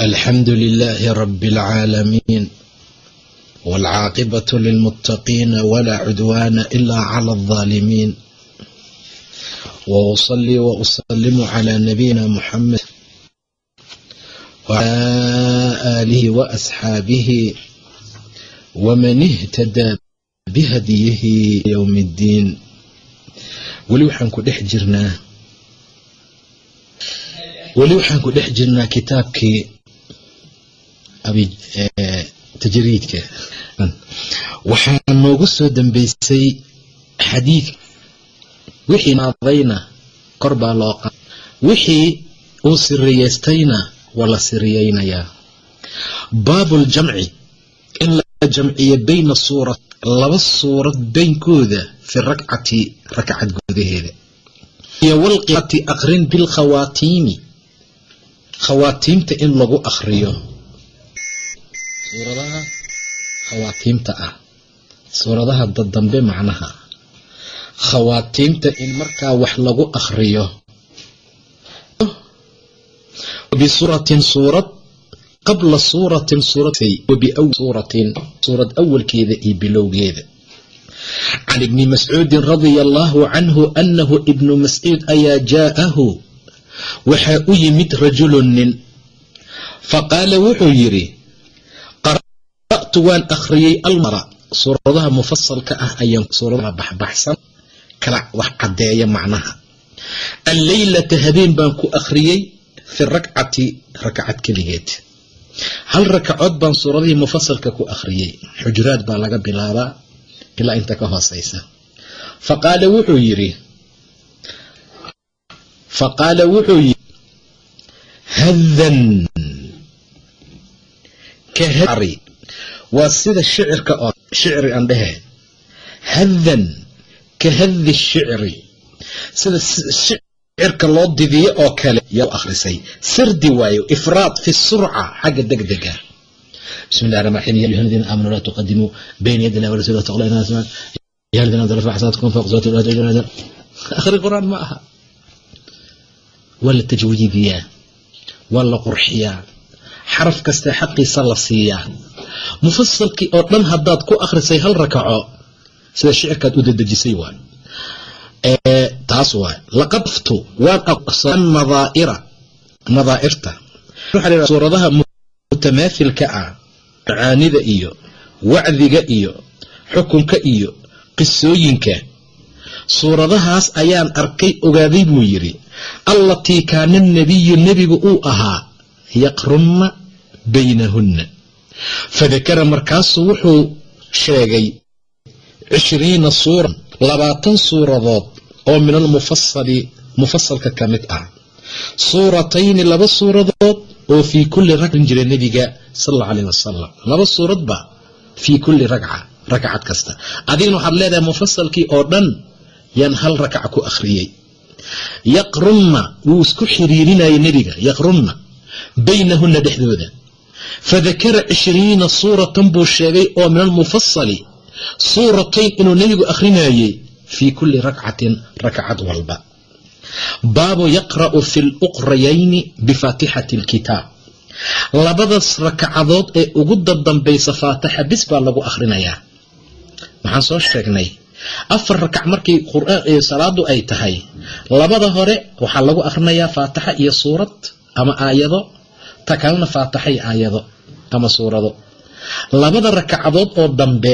الحمد لله رب العالمين والعاقبة للمتقين ولا عدوان إلا على الظالمين وأصلي وأسلم على نبينا محمد وعلى آله وأصحابه ومن اهتدى بهديه يوم الدين weli waxaan ku dhex jirnaa weli waxaan ku dhex jirnaa kitaabkii tajriidka. Waxaa noogu soo dambeysay xadiid. Wixii naadayna kor baa loo qa wixii uu siriyeystayna waa la siriyeynayaa baabuljamci in la jamciyo bayna suura laba suurad baynkooda fi rakcati rakcad gudaheeda. Iyo walqirati aqrin bilkhawaatiimi khawaatiimta in lagu akriyo suuradaha khawaatiimta ah. Suuradaha dadambe macnaha. Khawaatiimta in markaa wax lagu akriyo bisuuratin suurad qabla suuratin suuratin suurad awalkeeda iyo bilowgeeda. Can ibni mascuudin radia allaahu canhu anahu ibnu mascuud ayaa jaa'ahu waxaa u yimid rajulun nin. Faqaala wuxuu yidhi qara'tu waan akhriyey almara. Suuradaha mufasalka ah ayaan suuradaha baxbaxsan kala wax caddeeya macnaha. Alleylata habeen baan ku akhriyey fi rakcati rakcad keligeed. Hal rakacood baan suuradihii mufasalka ku akhriyey xujuraad baa laga bilaabaa ilaa inta ka hooseysa faqaala wuxuu yidhi faqaala wuxuu yidhi hadan kahari waa sida shicirka oo shicri aan dhehe hadan ka hadi shicri sida shicirka loo didiyo oo kale yaa akhrisay sirdi waayo ifraad fi surca xagga degdega بسم الله الرحمن الرحيم يا أيها الذين آمنوا لا تقدموا بين يدي الله ورسوله واتقوا الله إن يا الذين آمنوا رفع حسناتكم فوق زوات ولا تجعلوا آخر القرآن معها ولا تجويدية ولا قرحية حرف كستا حقي صلى سيا mufasalkii oo dhan haddaad ku akhrisay hal rakaco sida shicirkaad u dadejisay waay. Taas waay. Laqadftu waan aqsa nadaa'ira nadaa'irta suuradaha mutamaahilka ah macaanida iyo wacdiga iyo xukunka iyo qisooyinka suuradahaas ayaan arkay ogaaday buu yidhi allatii kaana nabiyu nebigu uu ahaa yaqrunna baynahunna fadakara markaasuu wuxuu sheegay cishriina suuran labaatan suuradood oo min almufasali mufasalka ka mid ah. Suuratayni laba suuradood oo fii kulli ragcin jira nebiga sal alla alayh wasalam laba suuradba fii kulli ragca rakcad kasta. Adigna waxaad leedahay mufasalkii oo dhan yaan hal rakca ku akhriyey. Yaqrunna wuu isku xiriirinayay nebiga yaqrunna baynahunna dhexdooda fadakara cishriina suuratan buu sheegay oo min almufasali suuratayn inuu nebigu akhrinayey fii kulli rakcatin rakcad walba baabu yaqra'u fi luqrayayni bifaatixati alkitaab labadaas rakacadood ee ugu dadambaysa faatixa bis baa lagu akhrinayaa maxaan soo sheegnay afar rakac markii salaadu ay tahay labada hore waxaa lagu akhrinayaa faatixa iyo suurad ama aayado ta kalena faatixa iyo aayado ama suurado. Labada rakacadood oo dambe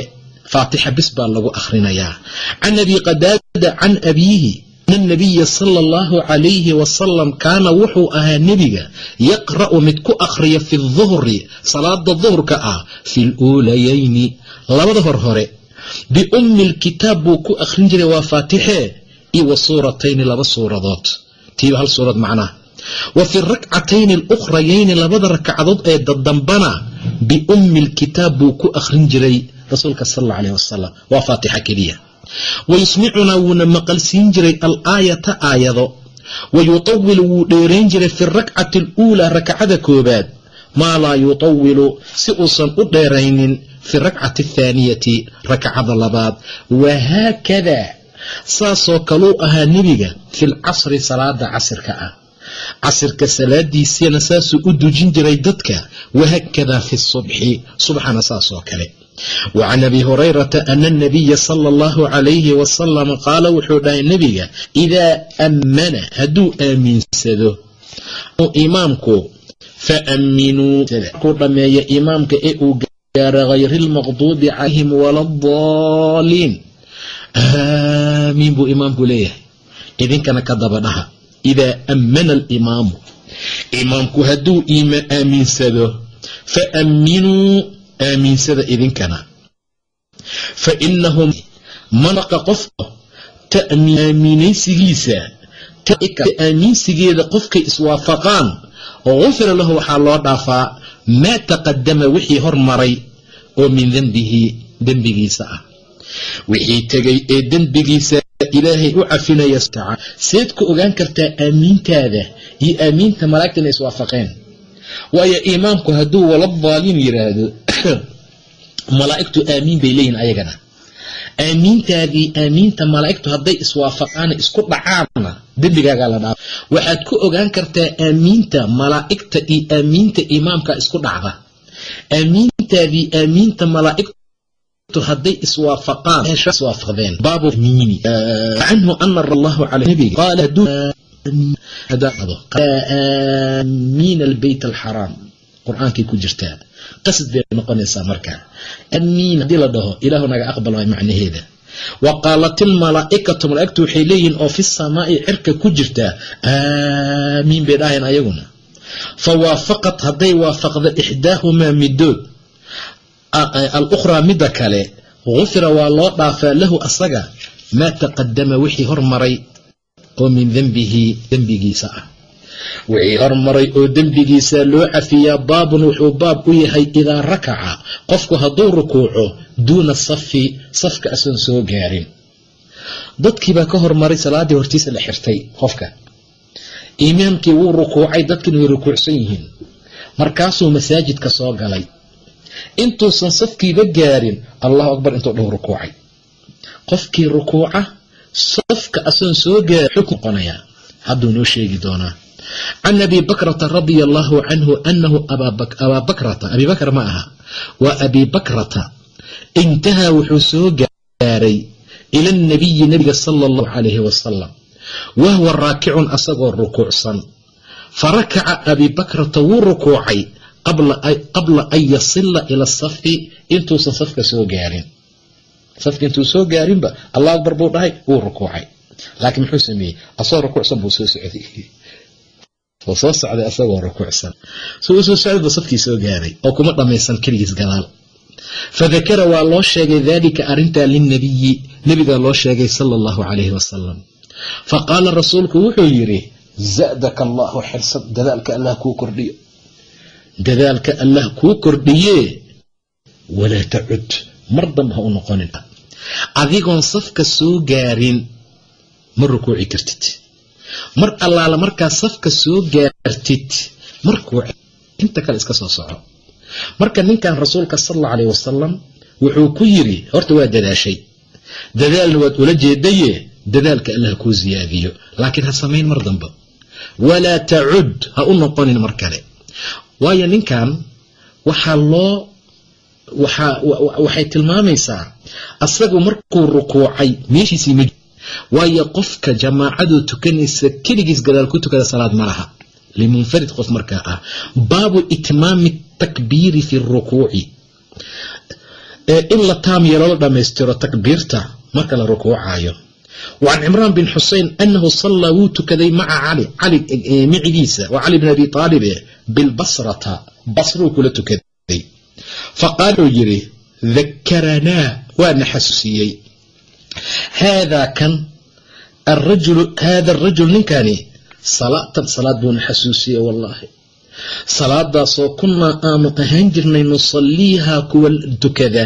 faatixa bis baa lagu akhrinayaa. Can abi qadaada can abiihi nabiya sala allahu calayhi wasalam kaana wuxuu ahaa nebiga yaqra'u mid ku akhriya fi duhri salaada duhurka ah fi luulayayni labada hor hore biummi lkitaab buu ku akhrin jiray waa faatixee? Iyo wa suuratayni laba suuradood. Tiiba hal suurad macnaha wa fi rakcatayni alukhrayayni labada rakcadood ee dadambana biummi lkitaab buu ku akhrin jiray rasuulka sal alla aleh wasalam waa faatixa keliya. Wa yusmicunaa wuuna maqalsiin jiray alaayata aayado. Wa yutawilu wuu dheerayn jiray fi rakcati aluulaa rakcada koobaad. Maa laa yutawilu si uusan u dheeraynin fi rakcati athaaniyati rakcada labaad. Wahaakada saasoo kaluu ahaa nebiga fi lcasri salaada casirka ah casirka salaadiisiina saasuu u dujin jiray dadka wahaakadaa fi subxi subxana saasoo kale. Wa can abi hurayrata ana anabiya sala allahu calayhi wasalam qaala wuxuu dhahay nebiga idaa ammana hadduu aaminsado imaamku fa amminuu markuu dhammeeya imaamka ee uu gaaro hayri lmaqduubi calayhim wala addaaliin aamiin buu imaamku leeyahay. Idinkana ka daba dhaha idaa ammana alimaamu imaamku hadduu aaminsado fa amminuu aaminsada idinkana fa inahum manaqa qofka aaminaysigiisa aaminsigeeda qofkay iswaafaqaan gufira lahu waxaa loo dhaafaa maa taqadama wixii hormaray oo min dembihi dembigiisa ah wixii tegay ee dembigiisa ilaahay u cafinaya seed ku ogaan kartaa aamiintaada iyo aamiinta malaa'igta inay iswaafaqeen waayo imaamku hadduu wala daaliin yidhaahdo malaa'igtu aamiin bay leeyihiin ayagana. Aamiintaadii aamiinta malaa'igtu hadday iswaafaqaan isku dhacaanna dembigaagaa la dhaafa waxaad ku ogaan kartaa aamiinta malaa'igta iyo aamiinta imaamka isku dhacda. Aamiintaadii aamiinta malaa'igtu hadday iswaafaqaan. Iswaafaqdeen baabu miini canhu ana allahu cala nabiga. Qaala haduu aamiin albeyt alxaraam qur'aankay ku jirtaa qasad bay noqonaysaa markaa amiin haddii la dhaho ilaahu naga aqbal waay macnaheeda. Wa qaalat ilmalaa'ikatu malaa'igtu waxay leeyihiin oo fi samaa'i cirka ku jirtaa aamiin bay dhahayn ayaguna. Fa waafaqat hadday waafaqda ixdaahumaa midood alukhraa midda kale gufira waa loo dhaafaa lahu asaga maa taqadama wixii hormaray oo min dembihi dembigiisa ah. Wixii hormaray oo dembigiisa loo cafiyaa baabun wuxuu baab u yahay idaa rakaca qofku hadduu rukuuco duuna safi safka asoon soo gaarin. Dadkiibaa ka hormaray salaaddii hortiisa la xirtay qofka. Imaamkii wuu rukuucay dadkiina way rukuucsan yihiin. Markaasuu masaajidka soo galay intuusan safkiiba gaarin allahu akbar intuu dhow rukuucay. Qofkii rukuuca safka asoon soo gaari xukm noqonayaa. Hadduu noo sheegi doonaa can abi bakrata radia allahu canhu anahu abaa bakrata abi bakr ma aha. Waa abi bakrata intahaa wuxuu soo gaaray ila nabiyi nabiga sala allahu calayhi wasalam wahwa raakicun asagoo rukuucsan. Farakaca abi bakrata wuu rukuucay qabla an yasila ila safi intuusan safka soo gaarin. Safka intuu soo gaarinba allah akbar buu dhahay wuu rukuucay. Laakiin muxuu sameeyey? Asagoo rukuucsan buu soo socday. Oo soo socday asagoo rukuucsan. Soo u soo socday buu safkii soo gaaray oo kuma dhammaysan keligiis gadaal. Fadakara waa loo sheegay daalika arrintaa lilnabiyi nebigaa loo sheegay sala allahu calayhi wasalam faqaala rasuulku wuxuu yidhi zadaka allahu xirsad dadaalka allah kuu kordhiyo dadaalka allah kuu kordhiyee? Walaa tacud. Mar damba ha u noqonin. Adigoon safka soo gaarin ma rukuuci kartid. Mar allaala markaa safka soo gaartid ma rukuuci inta kale iska soo soco. Marka ninkan rasuulka sal alla alayh wasalam wuxuu ku yiri horta waa dadaashay. Dadaalna waad ula jeedaye dadaalka allah kuu siyaadiyo laakiin ha samayn mar damba walaa tacud. Ha u noqonin mar kale waayo ninkan waxaa loo waxay tilmaamaysaa asagu markuu rukuucay meeshiisii ma waayo qofka jamaacadu tukanaysa keligiis gadaal ku tukada salaad ma laha. Limunfarid qof markaa ah. Baabu itmaami takbiiri fi rukuuci. In la taam yeelo la dhammaystiro takbiirta marka la rukuucayo wacan cimraan bin xusein anahu sallaa wuu tukaday maca cali cali micigiisa. Waa cali bin abi taalibe bilbasrata basruu kula tukaday. Faqaal wuxuu yidhi dakaranaa waana xasuusiyey. Haadaa kan arajulu haada arajul ninkani salaatan salaad buuna xasuusiye wallaahi. Salaadaasoo kunnaa aanu ahaan jirnay nusalliihaa kuwa tukada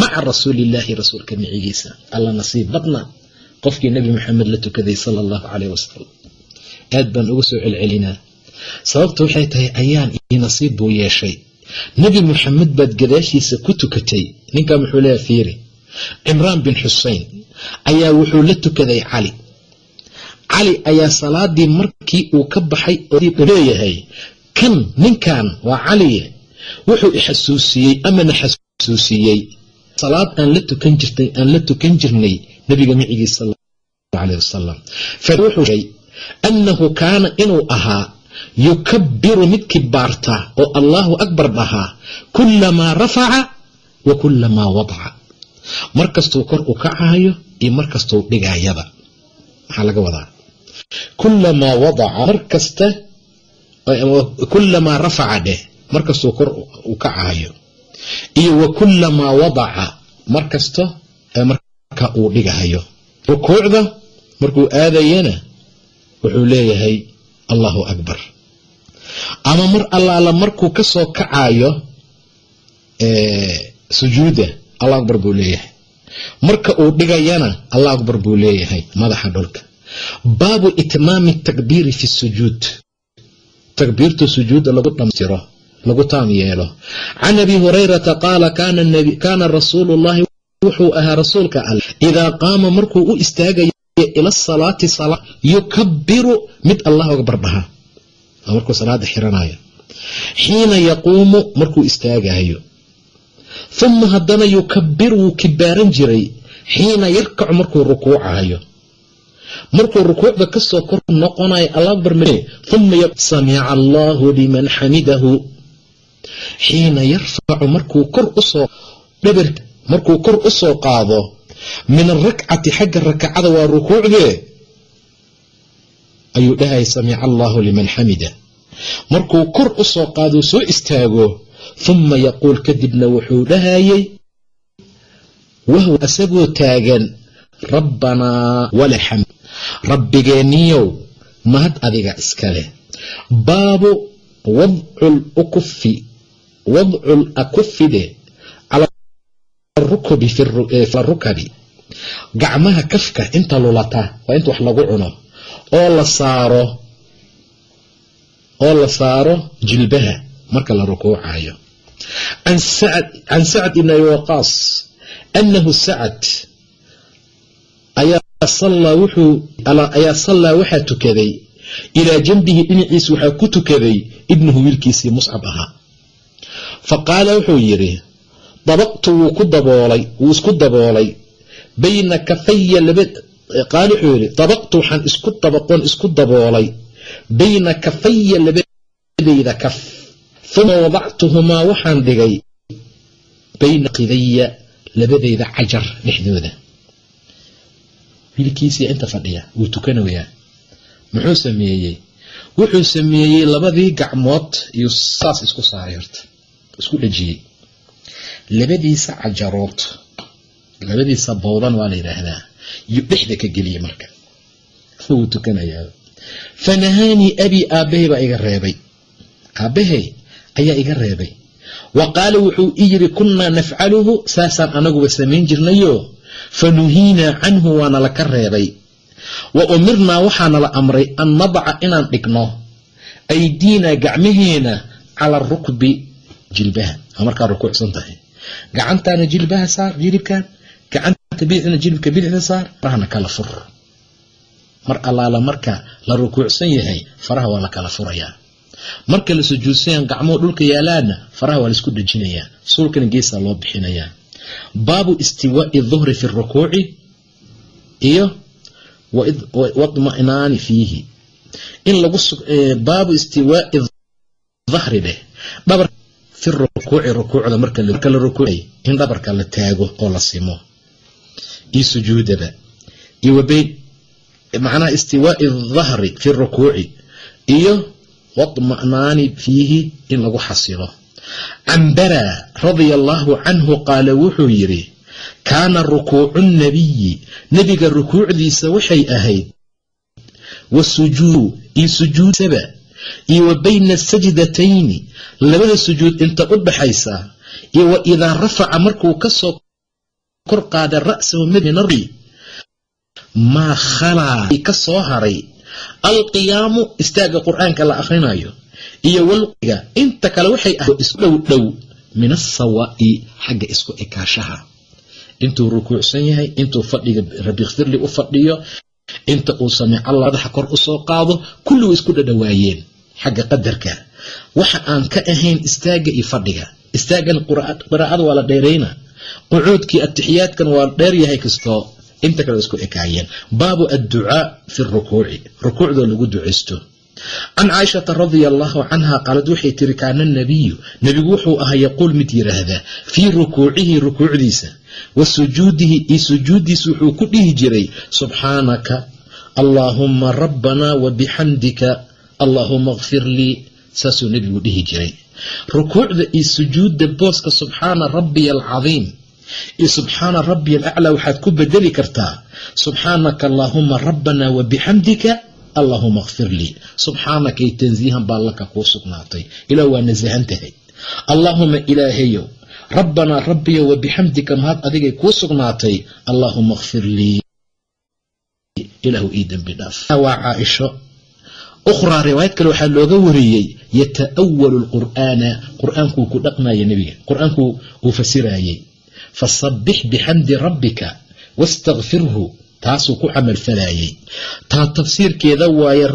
maca rasuulillaahi rasuulka micigiisa alla nasiib badna qofkii nebi maxamed la tukaday sala allahu caleyh wasalam aad baan uga soo celcelinaa sababta waxay tahay ayaan io nasiib buu yeeshay. Nebi maxamed baad gadaashiisa ku tukatay ninkaa muxuu leeyahay fiiri? Cimraan bin xusein ayaa wuxuu la tukaday cali. Cali ayaa salaadii markii uu ka baxay leeyahay kan ninkan waa caliye wuxuu ixasuusiyey amana xasuusiyey. Salaad aan la tukan jirtay aan la tukan jirnay nabiga micigiisa sal allahu aleyh wasalam wuxuu sheegay annahu kaana inuu ahaa yukabiru mid kibaarta oo allaahu akbar dhahaa kulamaa rafaca wa kulamaa wadaca. Markastuu kor u kacayo iyo markastuu dhigayaba maxaa laga wadaa? Kulamaa wadaca markasta kulamaa rafaca dheh markastuu kor u kacayo iyo wa kulamaa wadaca markasta marka uu dhigahayo rukuucda markuu aadayana wuxuu leeyahay allahu akbar. Ama mar allaala markuu ka soo kacayo sujuuda allah akbar buu leeyahay. Marka uu dhigayana allah akbar buu leeyahay madaxa dhulka. Baabu itmaami takbiiri fi sujuud. Takbiirta sujuudda lagu dhamtiro lagu taam yeelo. Can abi hurayrata qaala kaana rasuulu llahi wuxuu ahaa rasuulka alle idaa qaama markuu u istaagayo ila salaati salaa yukabiru mid allahu akbar dhaha markuu salaada xiranayo. Xiina yaquumu markuu istaagayo uma haddana yukabiru wuu kibaaran jiray. Xiina yarkacu markuu rukuucayo markuu rukuucda ka soo kor noqonayo uma samica allahu liman xamidahu. Xiina yarfacu markuu kor u soo dhabar markuu kor u qaado min arakcati xagga rakacada waa rukuucdee? Ayuu dhahaya samica allahu liman xamida markuu kor u soo qaadou soo istaago uma yaquul kadibna wuxuu dhahayay wahwa asagoo taagan rabbanaa wala xamd rabbigeenniyow mahad adiga iskale baabu wadcu kufi wadcu lakufide rukabi. Gacmaha kafka inta lulata waa inta wax lagu cuno. Oo la saaro oo la saaro jilbaha marka la rukuucayo can sacd ibn abi waqaas annahu sacad ayaa sallaa waxaa tukaday ilaa janbihi dhinaciisa waxaa ku tukaday ibnuhu wiilkiisii muscab ahaa. Fa qaala wuxuu yidhi dabaqtu wuu ku daboolay wuu isku daboolay. Bayna kafaya qaal wuxuu yidhi dabaqtu waxaan isku dabaqoon isku daboolay. Bayna kafaya labadayda kaf uma wadactuhumaa waxaan dhigay bayna qidaya labadayda cajar dhexdooda. Wiilkiisii inta fadhiya wuu tukanayaa muxuu sameeyey? Wuxuu sameeyey labadii gacmood iyo saas isku saaray horta isku dhejiyey labadiisa cajarood labadiisa bowdan waa la yidhaahdaa iyo dhexda ka geliyey marka. Wuu tukanayaa fanahaanii abii aabbahay baa iga reebay. Aabbahay ayaa iga reebay. Wa qaala wuxuu i yidhi kunnaa nafcaluhu saasaan anaguba samayn jirnayo fa nuhiinaa canhu waana laka reebay. Wa umirnaa waxaana la amray an nadaca inaan dhigno aydiinaa gacmaheena cala rukbi jilbaha markaa rukuucsan tahay gacantaana jilbaha saar jilibkan gacanta bidixna jilibka bidixda saar farahana kala fur. Mar allaala marka la rukuucsan yahay faraha waa la kala furayaa marka la sujuudsanyaa gacmuhu dhulka yaalaana faraha waa la isku dhejinayaa suulkana geesaa loo bixinayaa baabu istiwaai duhri fi rukuuci iyo wadma'naani fiihi. In lagu baabu istiwaai dahri dheh dhabar fi rukuuci rukuucda marka la rukuucay in dhabarka la taago oo la simo. Iyo sujuudaba. Iyo wabayn macnaha istiwaai dahri fi rukuuci. Iyo wadma'naani fiihi in lagu xasilo. Cambara radia allaahu canhu qaala wuxuu yidhi kaana rukuucu nabiyi nebiga rukuucdiisa waxay ahayd wasujuudu iyo sujuudsaba iyo wa bayna sajdatayni labada sujuud inta u dhaxaysa iyo wa idaa rafaca markuu ka soo kor qaada ra'sahu midnari maa khalaa ka soo haray. Alqiyaamu istaaga qur'aanka la akhrinayo iyo walqiga inta kale waxay ah isku dhow dhow min asawaa'i xagga isku ekaashaha. Intuu rukuucsan yahay intuu fadhiga rabikhfirli u fadhiyo inta uu samic allah madaxa kor u soo qaado kulligu isku dhadhawaayeen xagga qadarka. Waxa aan ka ahayn istaaga iyo fadhiga. Istaagan qiraa'ada waa la dheerayna. Qucuudkii atixiyaadkan waa dheer yahay kastoo inta kale isku ekaayeen. Baabu adducaa fi rukuuci rukuucdoo lagu ducaysto. Can caaishata radia allahu canha qaalad waxay tiri kaana nabiyu. Nebigu wuxuu ahaa yaquul mid yiraahdaa fii rukuucihi rukuucdiisa. Wa sujuudihi iyo sujuuddiisa wuxuu ku dhihi jiray subxaanaka allaahuma rabbanaa wa bixamdika allaahuma kfir lii saasuu nebigu dhihi jiray. Rukuucda iyo sujuudda booska subxaana rabbiya alcadiim iyo subxaana rabbiya alaclaa waxaad ku bedeli kartaa. Subxaanaka allaahuma rabbanaa wa bixamdika kfir lii subxaanakay tansiihan baa kuu sugnaatay. Ilaa waa nasahan tahay allaahuma ilaahayow rabbanaa rabbiyo wa bixamdika mahad adigay kuu sugnaatay. Allaahuma kfir lii ilaahu ii dembi dhaaf. Waa caaisho ukhraa riwaayad kale waxaa looga wariyey yata'awalu lqur'aana qur'aankuu ku dhaqmaya nebiga qur'aankuu uu fasiraayey fasabbix bixamdi rabbika wastakfirhu taasuu ku camalfalaayey taa tafsiirkeeda waaye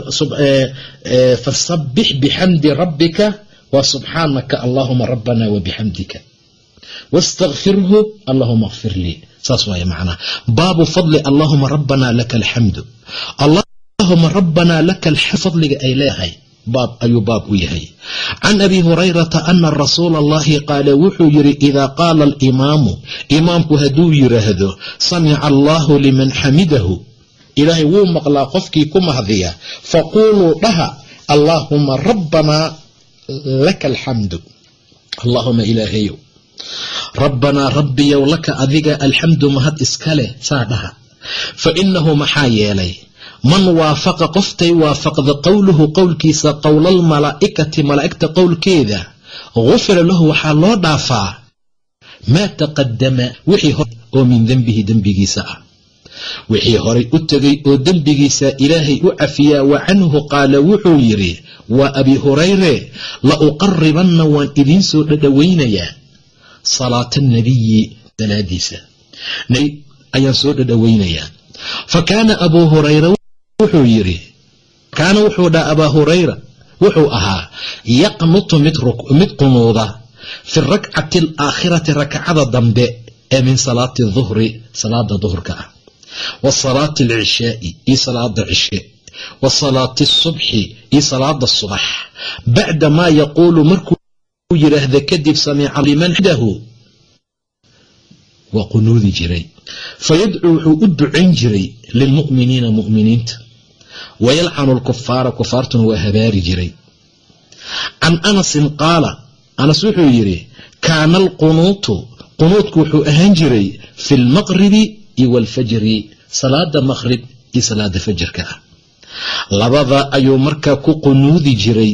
fasabbix bixamdi rabbika waa subxaanaka allaahuma rabbana wa wastakfirhu allahuma kfir lii saas waaye macnaha baabu fadli allaahuma rabbana laka alxamdu allahuma rabbana laka alxamd fadliga ay leedahay baab ayuu baab u yahay can abi hurayrata ana rasuula allahi qaala wuxuu yidhi idaa qaala alimaamu imaamku hadduu yiraahdo samica allahu liman xamidahu ilaahay wuu maqlaa qofkii ku mahdiya faquuluu dhaha allaahuma rabbanaa laka alxamdu allaahuma ilaahayow rabbanaa rabbiyow laka adiga alxamdu mahad iska leh saa dhaha fa inahu maxaa yeelay man waafaqa qoftay waafaqda qowluhu qowlkiisa qowlaalmalaa'ikati malaa'igta qowlkeeda. Gufira lahu waxaa loo dhaafaa. Maa taqadama wixii hor oo min dembihi dembigiisa ah. Wixii horay u tegay oo dembigiisa ilaahay u cafiyaa wa canhu qaala wuxuu yidhi waa abi hurayre la uqaribanna waan idiin soo dhadhowaynayaa salaata nabiyi salaadiisa ayaan soo dhadhowaynayaa fa kaana abuu hurayra wuxuu yidhi kaana wuxuu dhaha abaa hurayra wuxuu ahaa yaqnutu mid qunuuda fi rakcati alaakhirati rakcada dambe ee min salaati duhri salaada duhurka ah wa salaati alcishaai iyo salaada cishe wa salaati asubxi iyo salaada subax bacda maa yaquulu markuu yidhaahda kadib samica liman xdahu waa qunuudi jiray. Fayadcuu wuxuu u ducayn jiray lilmu'miniina mu'miniinta wayalcanu lkufaara kufaartuna waa habaari jiray can anasin qaala anas wuxuu yidhi kaana alqunuutu qunuudku wuxuu ahaan jiray fi lmaqribi iyo waalfajri salaada maqrib iyo salaada fajrka ah labada ayuu markaa ku qunuudi jiray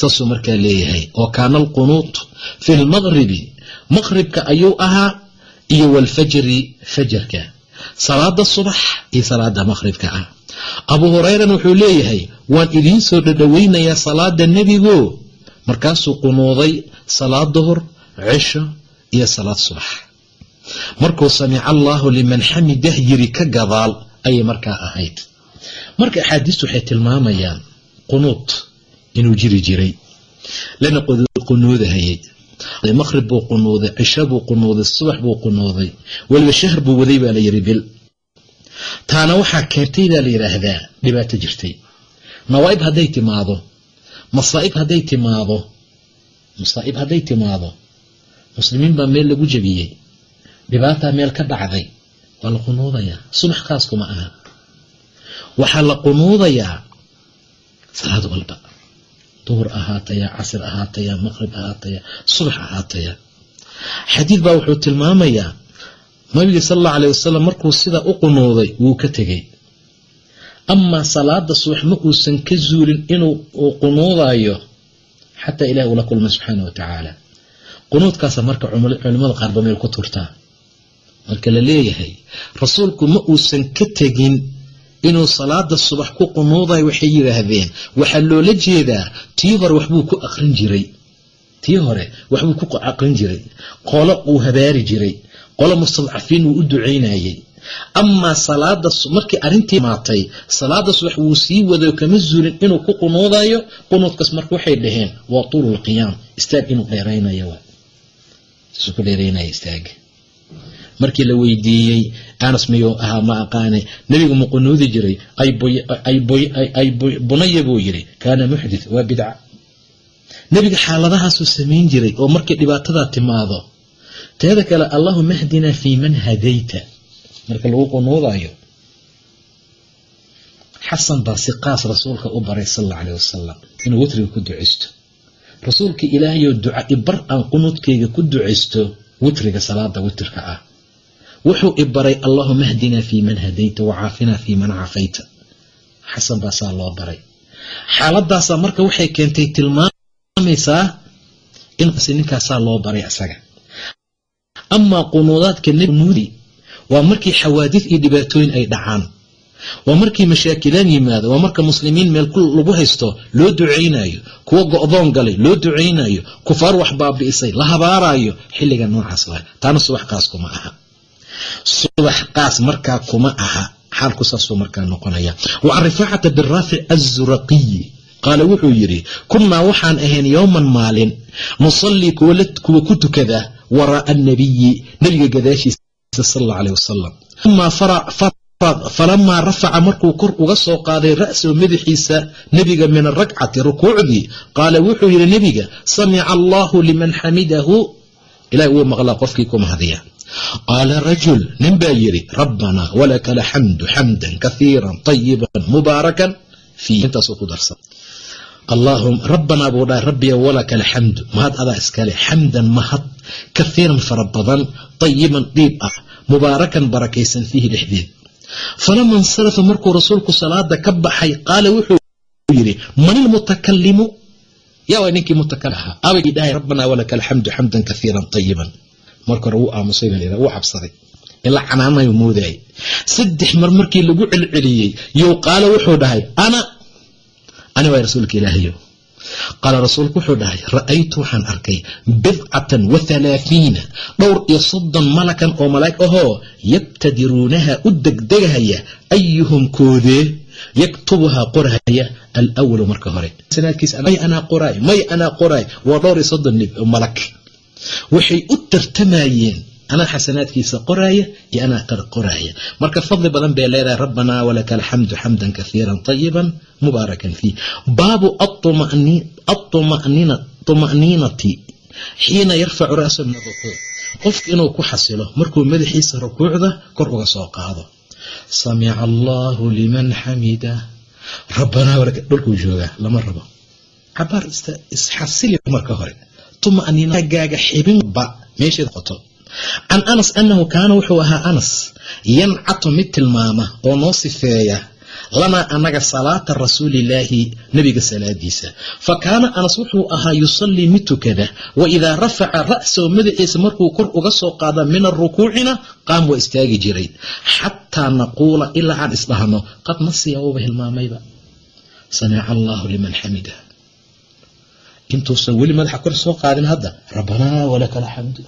saasuu markaa leeyahay oo kaana alqunuutu fi lmaqribi maqribka ayuu ahaa iyo waalfajri fajarka salaada subax iyo salaada maqribka ah abuu hurayrana wuxuu leeyahay waan idiin soo dhadhowaynayaa salaada nebigo markaasuu qunuuday salaad duhur cisho iyo salaad subax. Markuu samica allaahu liman xamidah yiri ka gadaal ayay markaa ahayd. Marka axaadiistu waxay tilmaamayaan qunuud inuu jiri jiray. Lana qunuudahayay. Maqrib buu qunuuday cisho buu qunuuday subax buu qunuuday weliba shahr buu waday baa la yiri bil taana waxaa keentay baa la yidhaahdaa dhibaato jirtay. Nawaa'ib hadday timaado masaa'ib hadday timaado masaa'ib hadday timaado muslimiin baa meel lagu jebiyey. Dhibaataa meel ka dhacday waa la qunuudayaa. Subax kaaskuma aha. Waxaa la qunuudayaa salaad walba. Duhur ahaataya casir ahaataya maqrib ahaataya subax ahaataya. Xadiid baa wuxuu tilmaamayaa nabiga sal allau aleh wasalam markuu sidaa u qunuuday wuu ka tegey. Amaa salaada subax ma uusan ka zuulin inuu qunuudayo xataa ilahi ula kulma subxaana wa tacaala. Qunuudkaasa marka culimmada qaarba meel ku turtaa marka la leeyahay rasuulku ma uusan ka tegin inuu salaada subax ku qunuudayo waxay yidhaahdeen waxaa loola jeedaa tii hore waxbuu ku aqrin jiray. Tii hore waxbuu ku aqrin jiray. Qolo uu habaari jiray qolo mustadcafiin wuu u ducaynayay amaa salaada markii arrintii maatay salaada subax wuu sii wado kama zuulin inuu ku qunuudayo qunuudkaas marka waxay dhaheen waa tuulul qiyaam istaag inuu istaaga markii la weydiiyey anas miyuu ahaa ma aqaane nebigu ma qunuudi jiray? Ay bunaya buu yidhi kaana muxdith waa bidca. Nebiga xaaladahaasuu samayn jiray oo markii dhibaatadaa timaado teeda kale allahuma hdinaa fii man hadayta. Marka lagu qunuudayo xasan baa si qaas rasuulka u baray sal alla alayh wasalam inuu witriga ku ducaysto. Rasuulka ilaahayoo duca ibar aan qunuudkayga ku ducaysto witriga salaada witrka ah. Wuxuu i baray allahuma hdinaa fii man hadayta wacaafinaa fii man cafayta xasan baa saa loo baray. Xaaladaasaa marka waxay keentay tilmaamaysaa in ninkaasaa loo baray isaga amaa qunuudaadka nebinuudi waa markii xawaadid iyo dhibaatooyin ay dhacaan. Waa markii mashaakilaan yimaado. Waa marka muslimiin meel lagu haysto loo ducaynayo kuwa go'doon galay loo ducaynayo kufaar wax baabi'isay la habaarayo xilliga noocaas waa. Taana subax qaas kuma aha. Subax qaas markaa kuma aha. Xaalku saasuu markaa noqonaya. Wa can rifaacata biraafic azuraqiyi qaala wuxuu yidhi kunnaa waxaan ahayn yowman maalin nusallii kuwa ku tukada waraaa annabiyi nebiga gadaashiisa sal alla aleh wasalam falamaa rafaca markuu kor uga soo qaaday ra'sahu madaxiisa nebiga min arakcati rukuucdii qaala wuxuu yidhi nebiga samica allahu liman xamidahu. Ilahi wuu maqlaa qofkii ku mahadiya qaala rajul nin baa yidhi rabbanaa walaka alxamdu xamdan kahiiran طayiban mubaarakan. Fiih intaasuu ku darsan rabbanaa buu dhahay rabbiya walaka alxamdu mahad adaa iskale xamdan mahad kahiiran fara badan طayiban dhiib ah mubaarakan barakaysan fiihi dhexdeed. Falama insarafa markuu rasuulku salaada ka baxay qaala wuxuu yidhi man ilmutakalimu yaa waa ninkii mutakal ahaa. Abagii dhahay rabbanaa walaka alxamdu xamdan kahiiran طayiban marka hore wuu aamusay baa wuu cabsaday ilaa canaanayu moodayay saddex mar markii lagu celceliyey yow qaala wuxuu dhahay ana ani waay rasuulka ilaahayo. Qaala rasuulku wuxuu dhahay ra'aytu waxaan arkay bidcatan wa halaafiina dhowr iyo soddon malakan oo malaa'ig ahoo yabtadiruunaha u degdegahaya ayuhum koodee yaktubuhaa qorhaya alwalu marka hore. May anaa qoraay may anaa qoraay waa dhowr iyo soddon malak. Waxay u tartamayeen anaa xasanaadkiisa qoraaya iyo anaa qad qoraaya marka fadli badan bay leedahay rabbanaa walaka alxamdu xamdan kahiiran طayiban mubaarakan fiih. Baabu aطuma'niinati xiina yarfacu ra'sa min qofka inuu ku xasilo markuu madaxiisa rukuucda kor uga soo qaado. Samica allahu liman xamida rabbanaa walaka dhulkuu joogaa lama rabo. Cabaar isxasili marka hore. Tuma'niinagaaga xibinba meesheed qoto can anas anahu kaana wuxuu ahaa anas yancatu mid tilmaama oo noo sifeeya lanaa anaga salaata rasuulillaahi nebiga salaadiisa. Fa kaana anas wuxuu ahaa yusallii mid tukada wa idaa rafaca ra'sahu madaxiisa markuu kor uga soo qaada min arukuucina qaam waa istaagi jiray. Xataa naquula ilaa aan isdhahno qad nasiya uuba hilmaamayba. Samica allaahu liman xamida. Intuusan weli madaxa kor soo qaadin hadda rabbanaa walaka alxamdu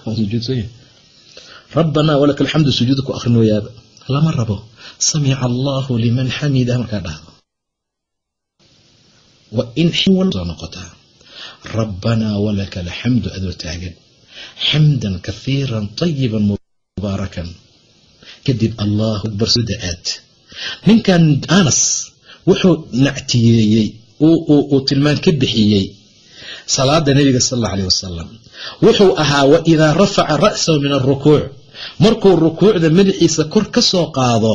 rabbanaa walaka alxamdu sujuuda ku akrinooyaaba lama rabo. Samica allahu liman xamida markaa dhahdo wa in soo noqotaa rabbanaa walaka alxamdu adoo taagan. Xamdan kahiiran طayiban mubaarakan kadib allahu akbar suda aad ninkan anas wuxuu nactiyeeyey uu tilmaan ka bixiyey salaada nabiga sal alla alayh wasalam wuxuu ahaa wa idaa rafaca ra'sahu min arukuuc markuu rukuucda madaxiisa kor ka soo qaado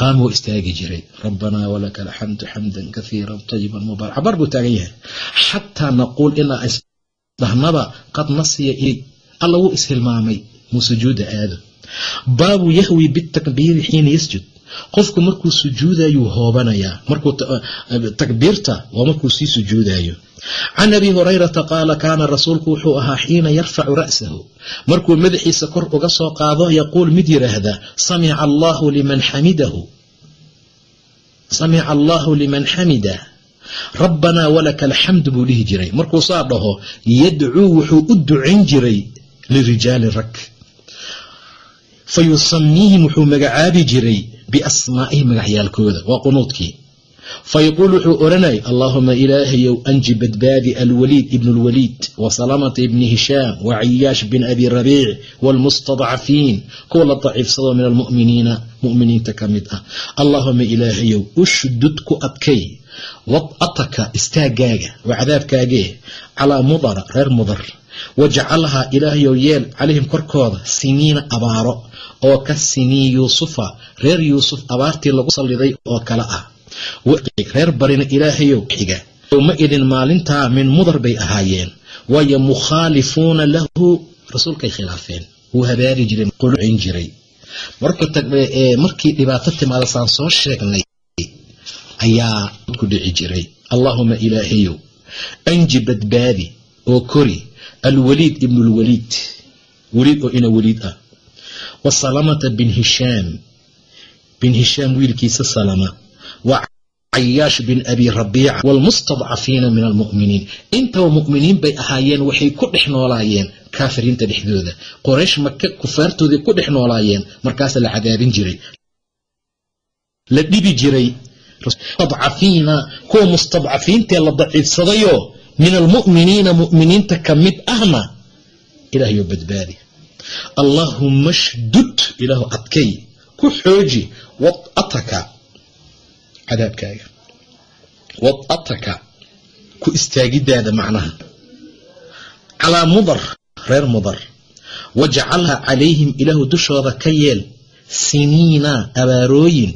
qaam istaagi jiray. Rabbanaa walaka alxamdu xamdan kahiiran طayiban mubarak cabar buu taagan yahay. Xataa naquul ilaa isdhahnaba qad nasiya alla wuu ishilmaamay muu sujuuda aado. Baabu yahwi bitakbiiri xiina yasjud. Qofku markuu sujuudayuu hoobanayaa. Markuu takbiirta waa markuu sii sujuudayo can abi hurayrata qaala kaana rasuulku wuxuu ahaa xiina yarfacu ra'sahu. Markuu madaxiisa kor uga soo qaado yaquul mid yidhaahda samica allahu liman xamidah rabbanaa walaka alxamdu buu dhihi jiray. Markuu saa dhaho yadcuu wuxuu u ducayn jiray lirijaali rag. Fa yusamiihim wuxuu magacaabi jiray biasmaa'ihim magacyaalkooda waa qunuudkii fayaquul wuxuu odhanayay allaahuma ilaahayow anji badbaadi alwaliid ibnu lwaliid wa salamata ibni hishaam wa cayaash bin abi rabiic waalmustadcafiin kuwa la daciifsadoo min almuminiina muminiinta ka mid ah allaahuma ilaahayow ushdud ku adkay wad'ataka istaagaaga waa cadaabkaagee calaa mudara reer mudar wajcalhaa ilaahayow yeel calayhim korkooda siniina abaaro oo ka sinii yuusufa reer yuusuf abaartii lagu salliday oo kale ah reer barina ilaahayow xiga. Yowma idin maalintaa min mudar bay ahaayeen. Waayo mukhaalifuuna lahu rasuulkay khilaafeen. Wuu habaari jiray qulucin jiray. Markii dhibaato timaada saan soo sheegnay ayaa ku dhici jiray. Allaahuma ilaahayow anji badbaadi oo kori alwaliid ibnu lwaliid waliid oo ina waliid ah. Wa salamata bin hishaam. Bin hishaam wiilkiisa salama cayaash bin abi rabiica waalmustadcafiina min almu'miniin intaba mu'miniin bay ahaayeen waxay ku dhex noolaayeen kaafiriinta dhexdooda qoraysh maka kufaartoodii ku dhex noolaayeen markaasa la cadaabin jiray la dhibi jiray mustadcafiina kuwa mustadcafiintee la daciifsadayoo min almu'miniina mu'miniinta ka mid ahna ilaahyo badbaadi allaahuma shdud ilaahu adkay ku xooji wad'ataka cadaabkaaga. Wad'ataka ku istaagidaada macnaha. Calaa mudar reer mudar. Wajcalhaa calayhim ilaahu dushooda ka yeel siniina abaarooyin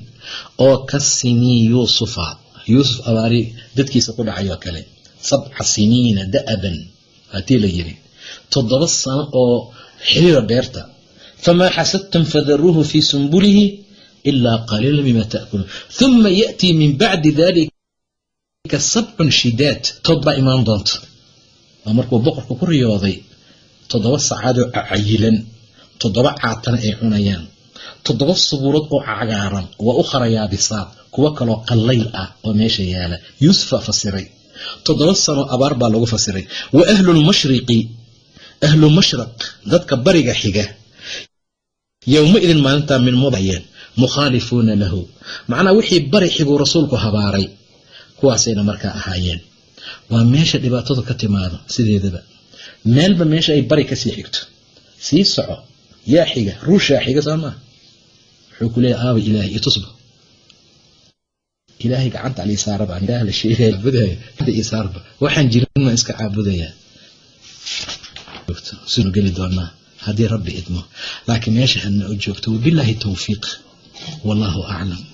oo ka sinii yuusufa. Yuusuf abaari dadkiisa ku dhacayoo kale. Sabca siniina da'aban waatii la yiri toddoba sano oo xiriira beerta. Famaa xasadtum fadaruuhu fii sumbulihi ilaa qaliila mima ta'kuluun huma ya'tii min bacdi dalika sabcun shidaad tood baa imaan doonta waa markuu boqorku ku riyooday toddoba sacaadoo cayilan toddoba caatana ay cunayaan toddoba subuurad oo cagaaran waa u kharayaabisaad kuwo kaloo qallayl ah oo meesha yaalla yuusufaa fasiray toddoba sano abaar baa lagu fasiray wa ahlulmashriqi ahlu mashraq dadka bariga xiga yowma idin maalintaa min mukhaalifuuna lahu. Macnaa wixii bari xiguu rasuulku habaaray kuwaasayna markaa ahaayeen. Waa meesha dhibaatadu ka timaado sideedaba. Meelba meesha ay bari ka sii xigto. Sii soco. Yaa xiga. Ruushaa xiga soo maa wuxuu ku leeyahy aaba ilaahay itusba ilaahay gacanta alisaaraba ilaah la isaarba waxaan jirin maan iska caabudayaa. Geli doonaa. Haddii rabbi idmo. Laakiin meesha hadna u joogto. Wabilaahi towfiiq wallahu aclam